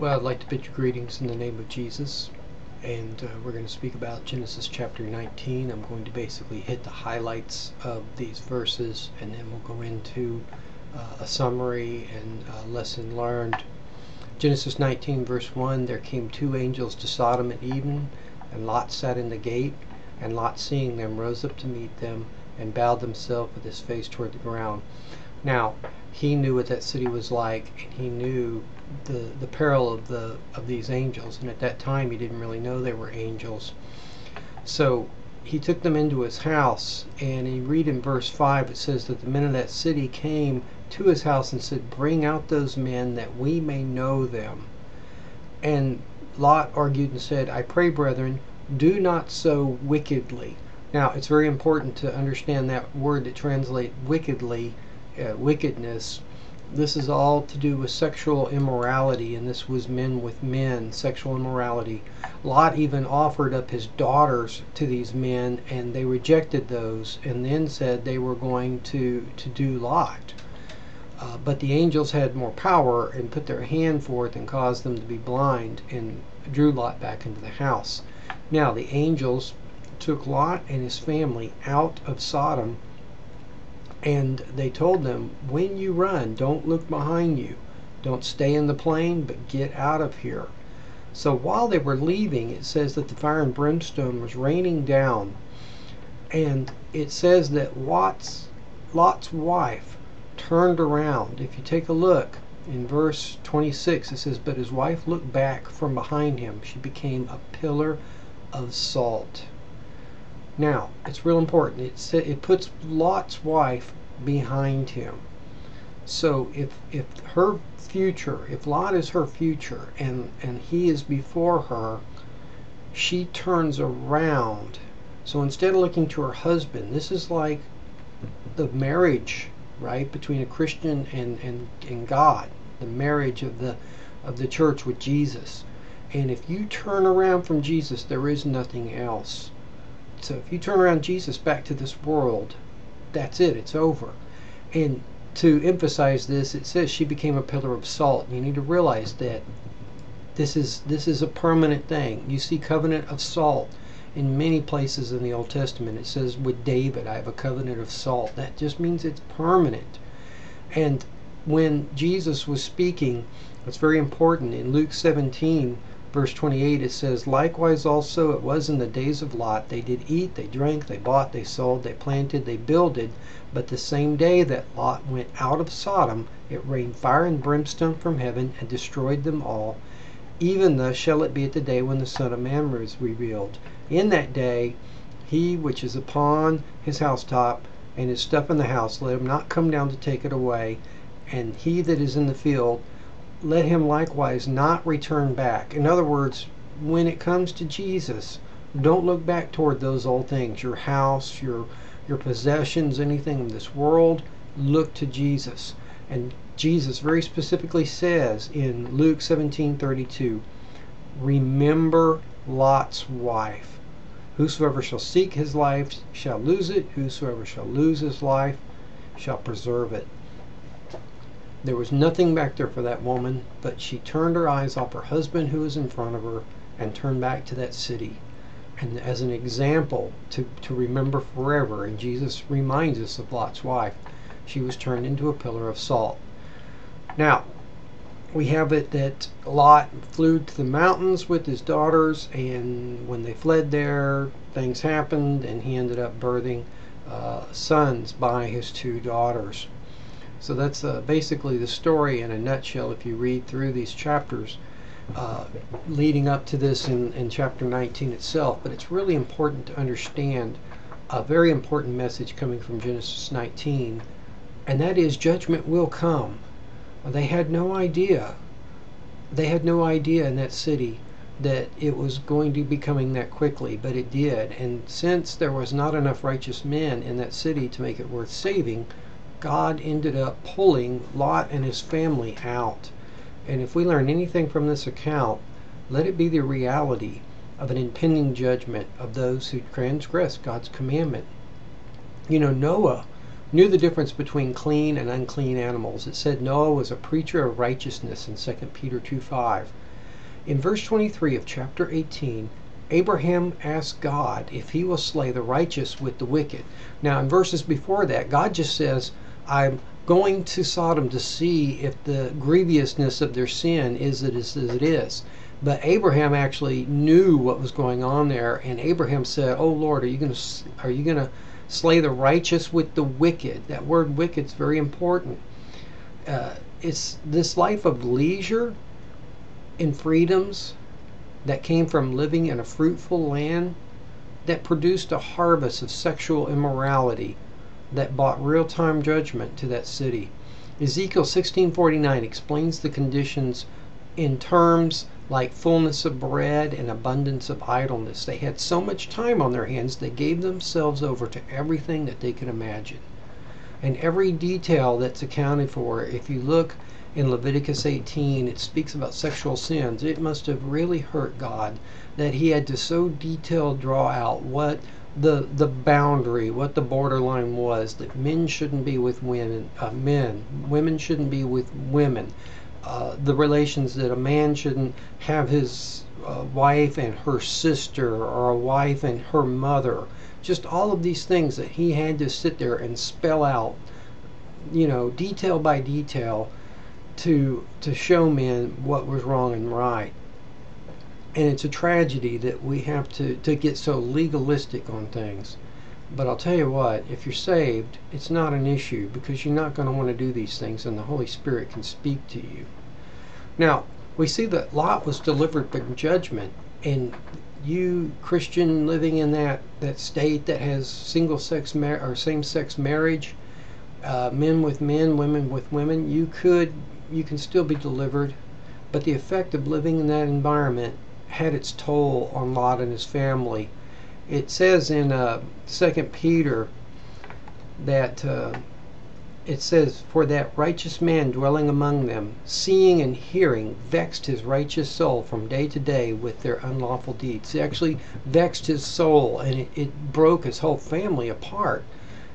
Well, I'd like to bid you greetings in the name of Jesus. And uh, we're going to speak about Genesis chapter 19. I'm going to basically hit the highlights of these verses and then we'll go into uh, a summary and a lesson learned. Genesis 19, verse 1 There came two angels to Sodom at even, and Lot sat in the gate. And Lot, seeing them, rose up to meet them and bowed himself with his face toward the ground. Now, he knew what that city was like, and he knew the the peril of the of these angels. And at that time, he didn't really know they were angels. So he took them into his house, and he read in verse five, it says that the men of that city came to his house and said, "Bring out those men that we may know them." And Lot argued and said, "I pray, brethren, do not so wickedly." Now, it's very important to understand that word that translates wickedly uh, wickedness. This is all to do with sexual immorality, and this was men with men, sexual immorality. Lot even offered up his daughters to these men, and they rejected those, and then said they were going to, to do Lot. Uh, but the angels had more power and put their hand forth and caused them to be blind and drew Lot back into the house. Now, the angels took Lot and his family out of Sodom and they told them, when you run, don't look behind you. Don't stay in the plain, but get out of here. So while they were leaving, it says that the fire and brimstone was raining down. And it says that Lot's, Lot's wife turned around. If you take a look in verse 26, it says, But his wife looked back from behind him. She became a pillar of salt. Now, it's real important. It, it puts Lot's wife behind him. So if if her future, if Lot is her future and and he is before her, she turns around. So instead of looking to her husband, this is like the marriage, right, between a Christian and and and God, the marriage of the of the church with Jesus. And if you turn around from Jesus, there is nothing else. So if you turn around Jesus back to this world, that's it, it's over. And to emphasize this, it says she became a pillar of salt. You need to realize that this is this is a permanent thing. You see covenant of salt in many places in the Old Testament. It says with David, I have a covenant of salt. That just means it's permanent. And when Jesus was speaking, it's very important in Luke 17 verse 28 it says likewise also it was in the days of lot. They did eat they drank they bought they sold they planted they builded. But the same day that lot went out of sodom it rained fire and brimstone from heaven and destroyed them all. Even thus shall it be at the day when the son of man is revealed. In that day he which is upon his housetop and his stuff in the house let him not come down to take it away. And he that is in the field let him likewise not return back. In other words, when it comes to Jesus, don't look back toward those old things, your house, your your possessions, anything in this world. Look to Jesus. And Jesus very specifically says in Luke 17:32, "Remember Lot's wife. Whosoever shall seek his life shall lose it; whosoever shall lose his life shall preserve it." There was nothing back there for that woman, but she turned her eyes off her husband who was in front of her and turned back to that city. And as an example to, to remember forever, and Jesus reminds us of Lot's wife, she was turned into a pillar of salt. Now, we have it that Lot flew to the mountains with his daughters, and when they fled there, things happened, and he ended up birthing uh, sons by his two daughters. So that's uh, basically the story in a nutshell if you read through these chapters uh, leading up to this in, in chapter 19 itself. But it's really important to understand a very important message coming from Genesis 19, and that is judgment will come. They had no idea. They had no idea in that city that it was going to be coming that quickly, but it did. And since there was not enough righteous men in that city to make it worth saving, God ended up pulling Lot and his family out. And if we learn anything from this account, let it be the reality of an impending judgment of those who transgress God's commandment. You know, Noah knew the difference between clean and unclean animals. It said Noah was a preacher of righteousness in 2 Peter 2 5. In verse 23 of chapter 18, Abraham asked God if he will slay the righteous with the wicked. Now, in verses before that, God just says, I'm going to Sodom to see if the grievousness of their sin is as it is. But Abraham actually knew what was going on there, and Abraham said, "Oh Lord, are you going to are you going to slay the righteous with the wicked?" That word "wicked" is very important. Uh, it's this life of leisure and freedoms that came from living in a fruitful land that produced a harvest of sexual immorality that brought real-time judgment to that city. Ezekiel 16:49 explains the conditions in terms like fullness of bread and abundance of idleness. They had so much time on their hands, they gave themselves over to everything that they could imagine. And every detail that's accounted for, if you look in Leviticus 18, it speaks about sexual sins. It must have really hurt God that he had to so detailed draw out what the the boundary, what the borderline was that men shouldn't be with women, uh, men, women shouldn't be with women, uh, the relations that a man shouldn't have his uh, wife and her sister or a wife and her mother. Just all of these things that he had to sit there and spell out, you know, detail by detail to to show men what was wrong and right. And it's a tragedy that we have to, to get so legalistic on things. But I'll tell you what, if you're saved, it's not an issue because you're not going to want to do these things and the Holy Spirit can speak to you. Now, we see that Lot was delivered from judgment and you Christian living in that, that state that has single sex mar- or same sex marriage, uh, men with men, women with women, you could you can still be delivered, but the effect of living in that environment had its toll on Lot and his family it says in uh, Second Peter that uh, it says, "For that righteous man dwelling among them, seeing and hearing, vexed his righteous soul from day to day with their unlawful deeds." It actually vexed his soul, and it, it broke his whole family apart.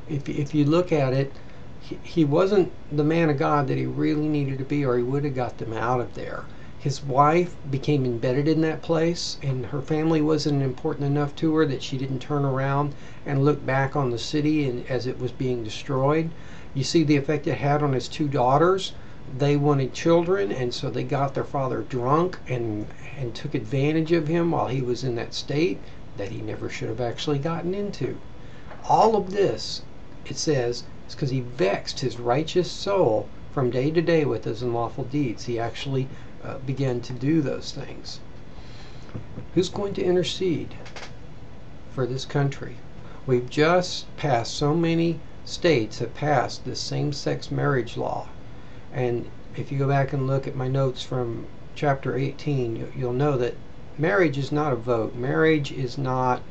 If if you look at it, he, he wasn't the man of God that he really needed to be, or he would have got them out of there his wife became embedded in that place and her family wasn't important enough to her that she didn't turn around and look back on the city and, as it was being destroyed. You see the effect it had on his two daughters. They wanted children and so they got their father drunk and and took advantage of him while he was in that state that he never should have actually gotten into. All of this it says is because he vexed his righteous soul from day to day with his unlawful deeds. He actually uh, begin to do those things. Who's going to intercede for this country? We've just passed, so many states have passed this same sex marriage law. And if you go back and look at my notes from chapter 18, you'll know that marriage is not a vote. Marriage is not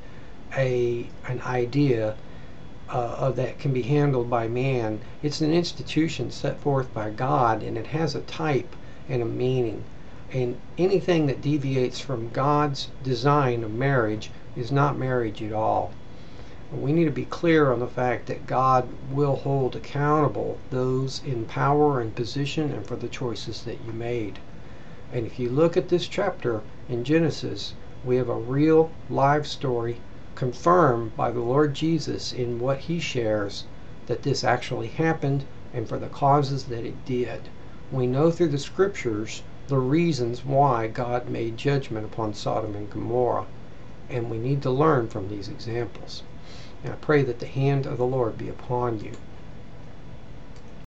a an idea uh, that can be handled by man. It's an institution set forth by God, and it has a type and a meaning. And anything that deviates from God's design of marriage is not marriage at all. We need to be clear on the fact that God will hold accountable those in power and position and for the choices that you made. And if you look at this chapter in Genesis, we have a real live story confirmed by the Lord Jesus in what he shares that this actually happened and for the causes that it did we know through the scriptures the reasons why God made judgment upon Sodom and Gomorrah, and we need to learn from these examples. And I pray that the hand of the Lord be upon you.